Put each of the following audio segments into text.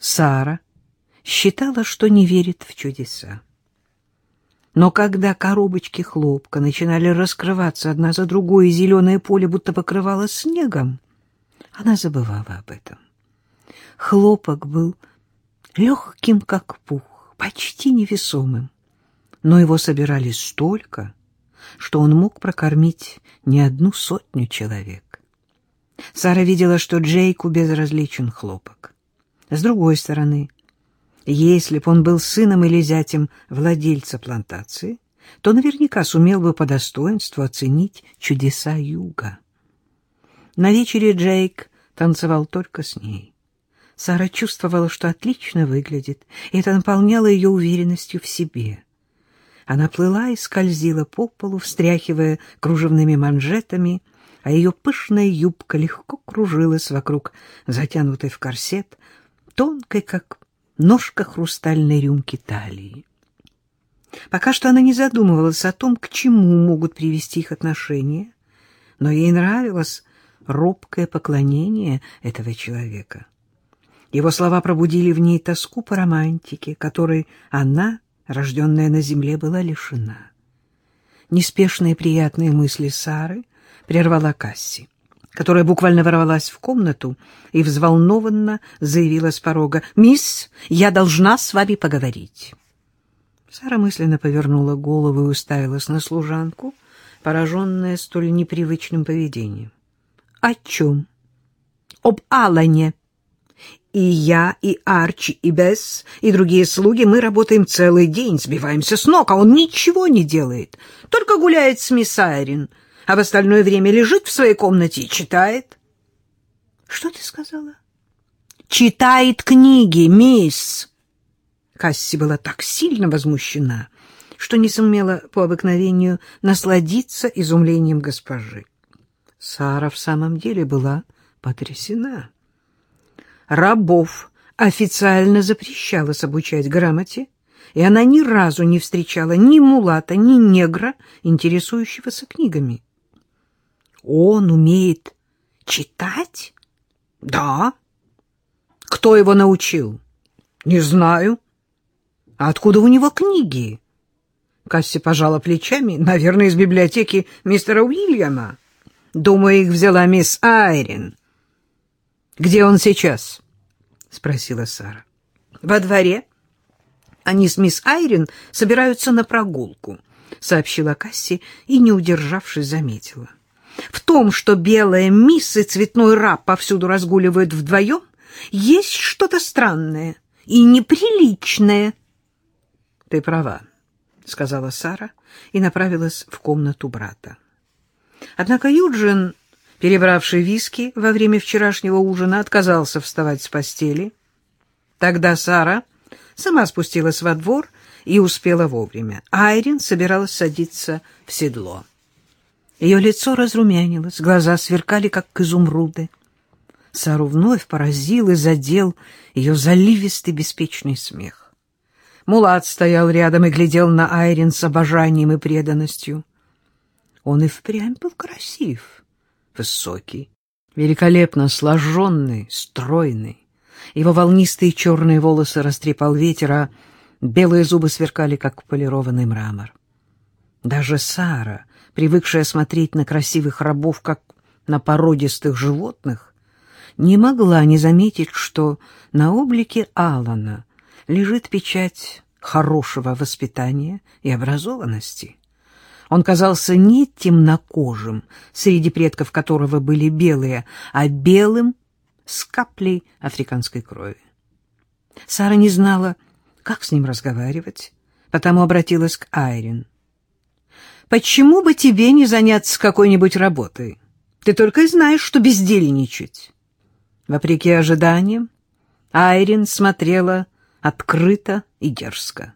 Сара считала, что не верит в чудеса. Но когда коробочки хлопка начинали раскрываться одна за другой, и зеленое поле будто покрывало снегом, она забывала об этом. Хлопок был легким, как пух, почти невесомым, но его собирали столько, что он мог прокормить не одну сотню человек. Сара видела, что Джейку безразличен хлопок. С другой стороны, если б он был сыном или зятем владельца плантации, то наверняка сумел бы по достоинству оценить чудеса юга. На вечере Джейк танцевал только с ней. Сара чувствовала, что отлично выглядит, и это наполняло ее уверенностью в себе. Она плыла и скользила по полу, встряхивая кружевными манжетами, а ее пышная юбка легко кружилась вокруг затянутой в корсет, тонкой, как ножка хрустальной рюмки талии. Пока что она не задумывалась о том, к чему могут привести их отношения, но ей нравилось робкое поклонение этого человека. Его слова пробудили в ней тоску по романтике, которой она, рожденная на земле, была лишена. Неспешные приятные мысли Сары прервала Касси которая буквально ворвалась в комнату и взволнованно заявила с порога, «Мисс, я должна с вами поговорить». Сара мысленно повернула голову и уставилась на служанку, пораженная столь непривычным поведением. «О чем?» «Об Алане. И я, и Арчи, и Бесс, и другие слуги, мы работаем целый день, сбиваемся с ног, а он ничего не делает, только гуляет с мисс Айрин» а в остальное время лежит в своей комнате и читает. — Что ты сказала? — Читает книги, мисс. Касси была так сильно возмущена, что не сумела по обыкновению насладиться изумлением госпожи. Сара в самом деле была потрясена. Рабов официально запрещалось обучать грамоте, и она ни разу не встречала ни мулата, ни негра, интересующегося книгами. Он умеет читать? Да. Кто его научил? Не знаю. А откуда у него книги? Касси пожала плечами. Наверное, из библиотеки мистера Уильяма. Думаю, их взяла мисс Айрин. Где он сейчас? Спросила Сара. Во дворе. Они с мисс Айрин собираются на прогулку, сообщила Касси и, не удержавшись, заметила. В том, что белая мисс и цветной раб повсюду разгуливают вдвоем, есть что-то странное и неприличное. — Ты права, — сказала Сара и направилась в комнату брата. Однако Юджин, перебравший виски во время вчерашнего ужина, отказался вставать с постели. Тогда Сара сама спустилась во двор и успела вовремя. Айрин собиралась садиться в седло. Ее лицо разрумянилось, глаза сверкали, как изумруды. Сару вновь поразил и задел ее заливистый беспечный смех. Мулат стоял рядом и глядел на Айрин с обожанием и преданностью. Он и впрямь был красив, высокий, великолепно сложенный, стройный. Его волнистые черные волосы растрепал ветер, а белые зубы сверкали, как полированный мрамор. Даже Сара привыкшая смотреть на красивых рабов, как на породистых животных, не могла не заметить, что на облике Алана лежит печать хорошего воспитания и образованности. Он казался не темнокожим, среди предков которого были белые, а белым с каплей африканской крови. Сара не знала, как с ним разговаривать, потому обратилась к Айрин. Почему бы тебе не заняться какой-нибудь работой? Ты только и знаешь, что бездельничать. Вопреки ожиданиям, Айрин смотрела открыто и дерзко.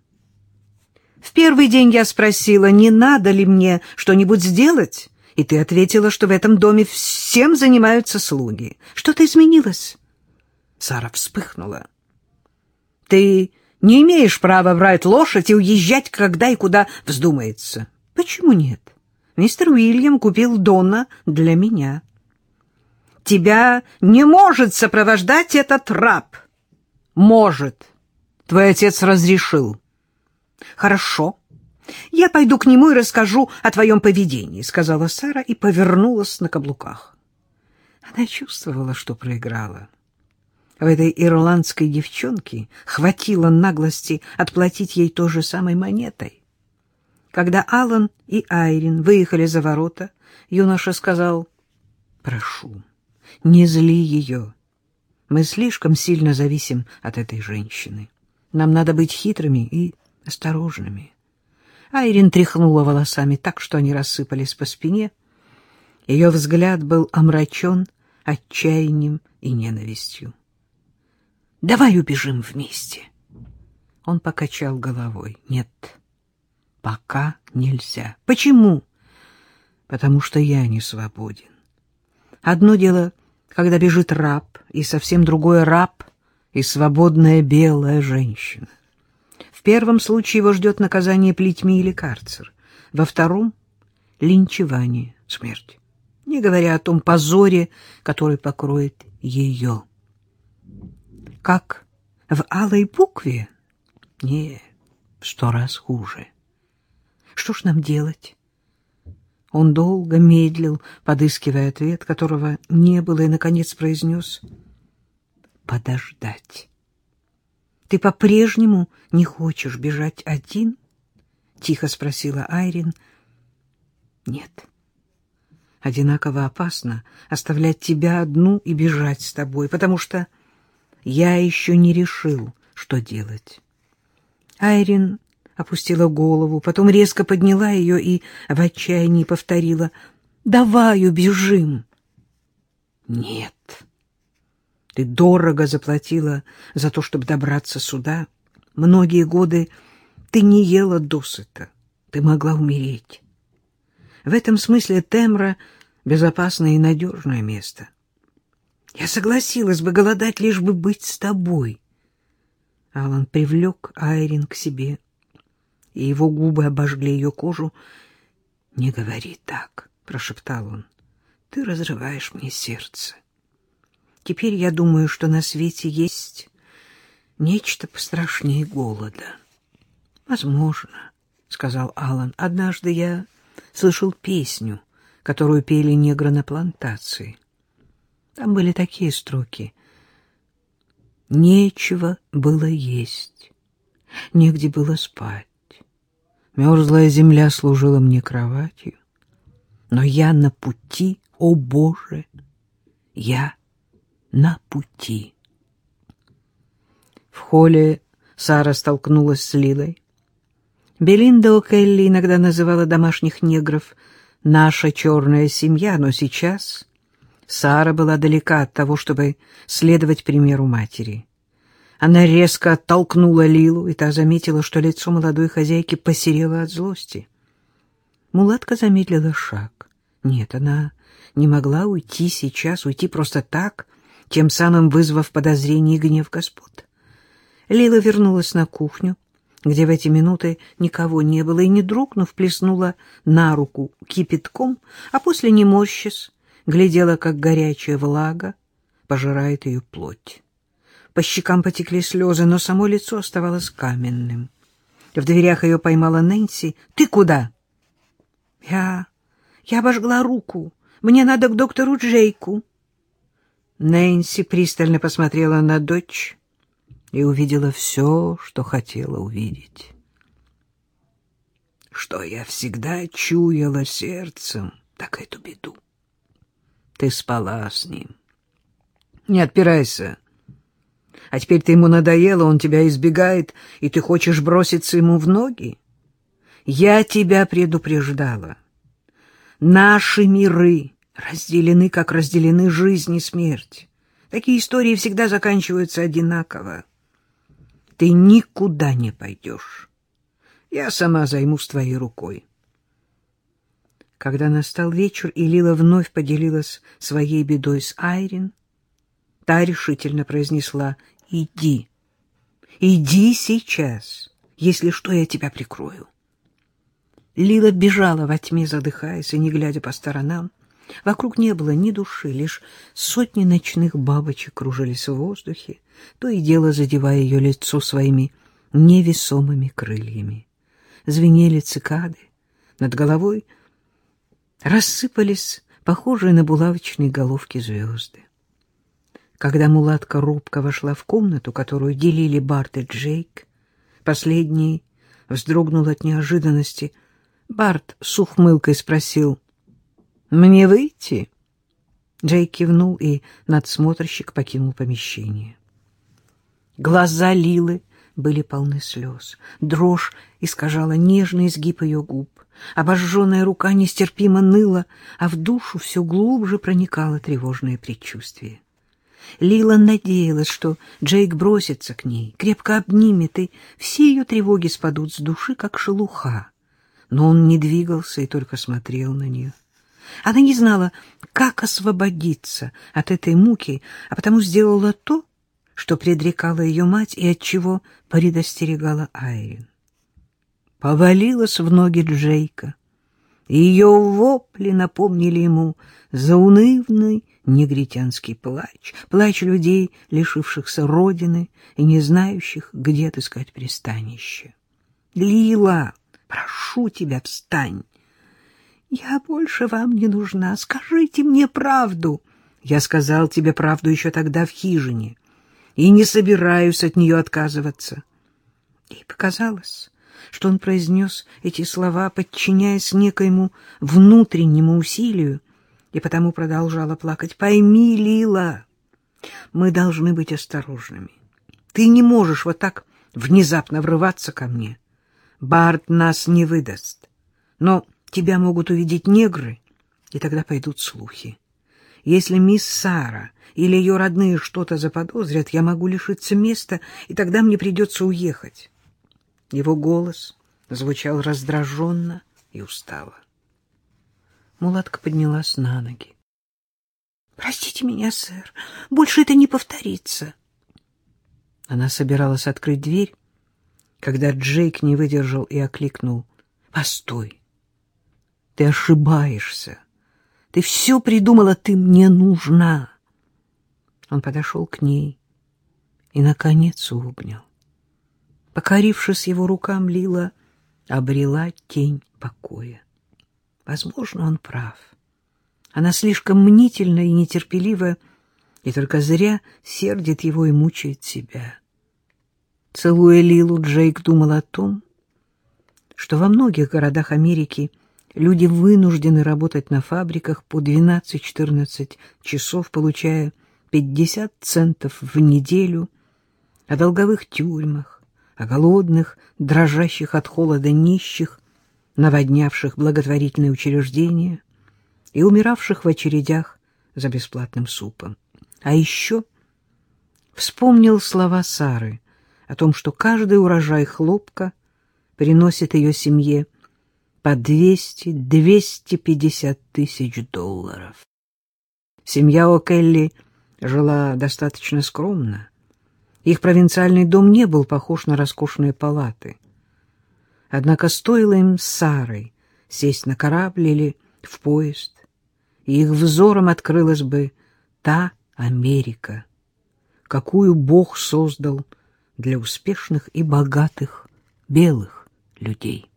В первый день я спросила, не надо ли мне что-нибудь сделать, и ты ответила, что в этом доме всем занимаются слуги. Что-то изменилось? Сара вспыхнула. Ты не имеешь права брать лошадь и уезжать, когда и куда вздумается. Почему нет? Мистер Уильям купил Дона для меня. Тебя не может сопровождать этот раб. Может. Твой отец разрешил. Хорошо. Я пойду к нему и расскажу о твоем поведении, сказала Сара и повернулась на каблуках. Она чувствовала, что проиграла. В этой ирландской девчонке хватило наглости отплатить ей той же самой монетой. Когда Алан и Айрин выехали за ворота, юноша сказал, «Прошу, не зли ее. Мы слишком сильно зависим от этой женщины. Нам надо быть хитрыми и осторожными». Айрин тряхнула волосами так, что они рассыпались по спине. Ее взгляд был омрачен отчаянием и ненавистью. Давай убежим вместе. Он покачал головой. Нет, пока нельзя. Почему? Потому что я не свободен. Одно дело, когда бежит раб, и совсем другое раб и свободная белая женщина. В первом случае его ждет наказание плетьми или карцер, во втором — линчевание, смерть, не говоря о том позоре, который покроет ее как в алой букве? Не, сто раз хуже. Что ж нам делать? Он долго медлил, подыскивая ответ, которого не было, и, наконец, произнес «Подождать». «Ты по-прежнему не хочешь бежать один?» — тихо спросила Айрин. «Нет. Одинаково опасно оставлять тебя одну и бежать с тобой, потому что...» Я еще не решил, что делать. Айрин опустила голову, потом резко подняла ее и в отчаянии повторила «Давай убежим!» «Нет, ты дорого заплатила за то, чтобы добраться сюда. Многие годы ты не ела досыта, ты могла умереть. В этом смысле Темра — безопасное и надежное место. Я согласилась бы голодать, лишь бы быть с тобой. Алан привлек Айрин к себе, и его губы обожгли ее кожу. — Не говори так, — прошептал он. — Ты разрываешь мне сердце. Теперь я думаю, что на свете есть нечто пострашнее голода. — Возможно, — сказал Алан. — Однажды я слышал песню, которую пели негры на плантации. Там были такие строки. Нечего было есть, негде было спать. Мерзлая земля служила мне кроватью. Но я на пути, о Боже, я на пути. В холле Сара столкнулась с Лилой. Белинда О'Келли иногда называла домашних негров «наша черная семья», но сейчас Сара была далека от того, чтобы следовать примеру матери. Она резко оттолкнула Лилу, и та заметила, что лицо молодой хозяйки посерело от злости. Мулатка замедлила шаг. Нет, она не могла уйти сейчас, уйти просто так, тем самым вызвав подозрение и гнев господ. Лила вернулась на кухню, где в эти минуты никого не было, и, не дрогнув, плеснула на руку кипятком, а после, не морщась, глядела, как горячая влага пожирает ее плоть. По щекам потекли слезы, но само лицо оставалось каменным. В дверях ее поймала Нэнси. «Ты куда?» «Я... я обожгла руку. Мне надо к доктору Джейку». Нэнси пристально посмотрела на дочь и увидела все, что хотела увидеть. Что я всегда чуяла сердцем, так эту беду. Ты спала с ним. Не отпирайся. А теперь ты ему надоела, он тебя избегает, и ты хочешь броситься ему в ноги? Я тебя предупреждала. Наши миры разделены, как разделены жизнь и смерть. Такие истории всегда заканчиваются одинаково. Ты никуда не пойдешь. Я сама займусь твоей рукой. Когда настал вечер, и Лила вновь поделилась своей бедой с Айрин, та решительно произнесла «Иди, иди сейчас, если что, я тебя прикрою». Лила бежала во тьме, задыхаясь и не глядя по сторонам. Вокруг не было ни души, лишь сотни ночных бабочек кружились в воздухе, то и дело задевая ее лицо своими невесомыми крыльями. Звенели цикады, над головой рассыпались похожие на булавочные головки звезды. Когда мулатка робко вошла в комнату, которую делили Барт и Джейк, последний вздрогнул от неожиданности. Барт с ухмылкой спросил, «Мне выйти?» Джейк кивнул, и надсмотрщик покинул помещение. Глаза Лилы были полны слез. Дрожь искажала нежный изгиб ее губ. Обожженная рука нестерпимо ныла, а в душу все глубже проникало тревожное предчувствие. Лила надеялась, что Джейк бросится к ней, крепко обнимет, и все ее тревоги спадут с души, как шелуха. Но он не двигался и только смотрел на нее. Она не знала, как освободиться от этой муки, а потому сделала то, что предрекала ее мать и от чего предостерегала Айрин. Повалилась в ноги Джейка, ее вопли напомнили ему заунывный негритянский плач, плач людей, лишившихся родины и не знающих, где отыскать пристанище. «Лила, прошу тебя, встань!» «Я больше вам не нужна. Скажите мне правду!» «Я сказал тебе правду еще тогда в хижине, и не собираюсь от нее отказываться». И показалось, что он произнес эти слова, подчиняясь некоему внутреннему усилию, и потому продолжала плакать. «Пойми, Лила, мы должны быть осторожными. Ты не можешь вот так внезапно врываться ко мне. Барт нас не выдаст. Но тебя могут увидеть негры, и тогда пойдут слухи. Если мисс Сара или ее родные что-то заподозрят, я могу лишиться места, и тогда мне придется уехать». Его голос звучал раздраженно и устало. Мулатка поднялась на ноги. — Простите меня, сэр, больше это не повторится. Она собиралась открыть дверь, когда Джейк не выдержал и окликнул. — Постой! Ты ошибаешься. Ты все придумала, ты мне нужна. Он подошел к ней и, наконец, обнял. Покорившись его рукам, Лила обрела тень покоя. Возможно, он прав. Она слишком мнительна и нетерпелива, и только зря сердит его и мучает себя. Целуя Лилу, Джейк думал о том, что во многих городах Америки люди вынуждены работать на фабриках по 12-14 часов, получая 50 центов в неделю, о долговых тюрьмах, о голодных, дрожащих от холода нищих, наводнявших благотворительные учреждения и умиравших в очередях за бесплатным супом. А еще вспомнил слова Сары о том, что каждый урожай хлопка приносит ее семье по 200-250 тысяч долларов. Семья О'Келли жила достаточно скромно. Их провинциальный дом не был похож на роскошные палаты. Однако стоило им с Сарой сесть на корабль или в поезд, и их взором открылась бы та Америка, какую Бог создал для успешных и богатых белых людей.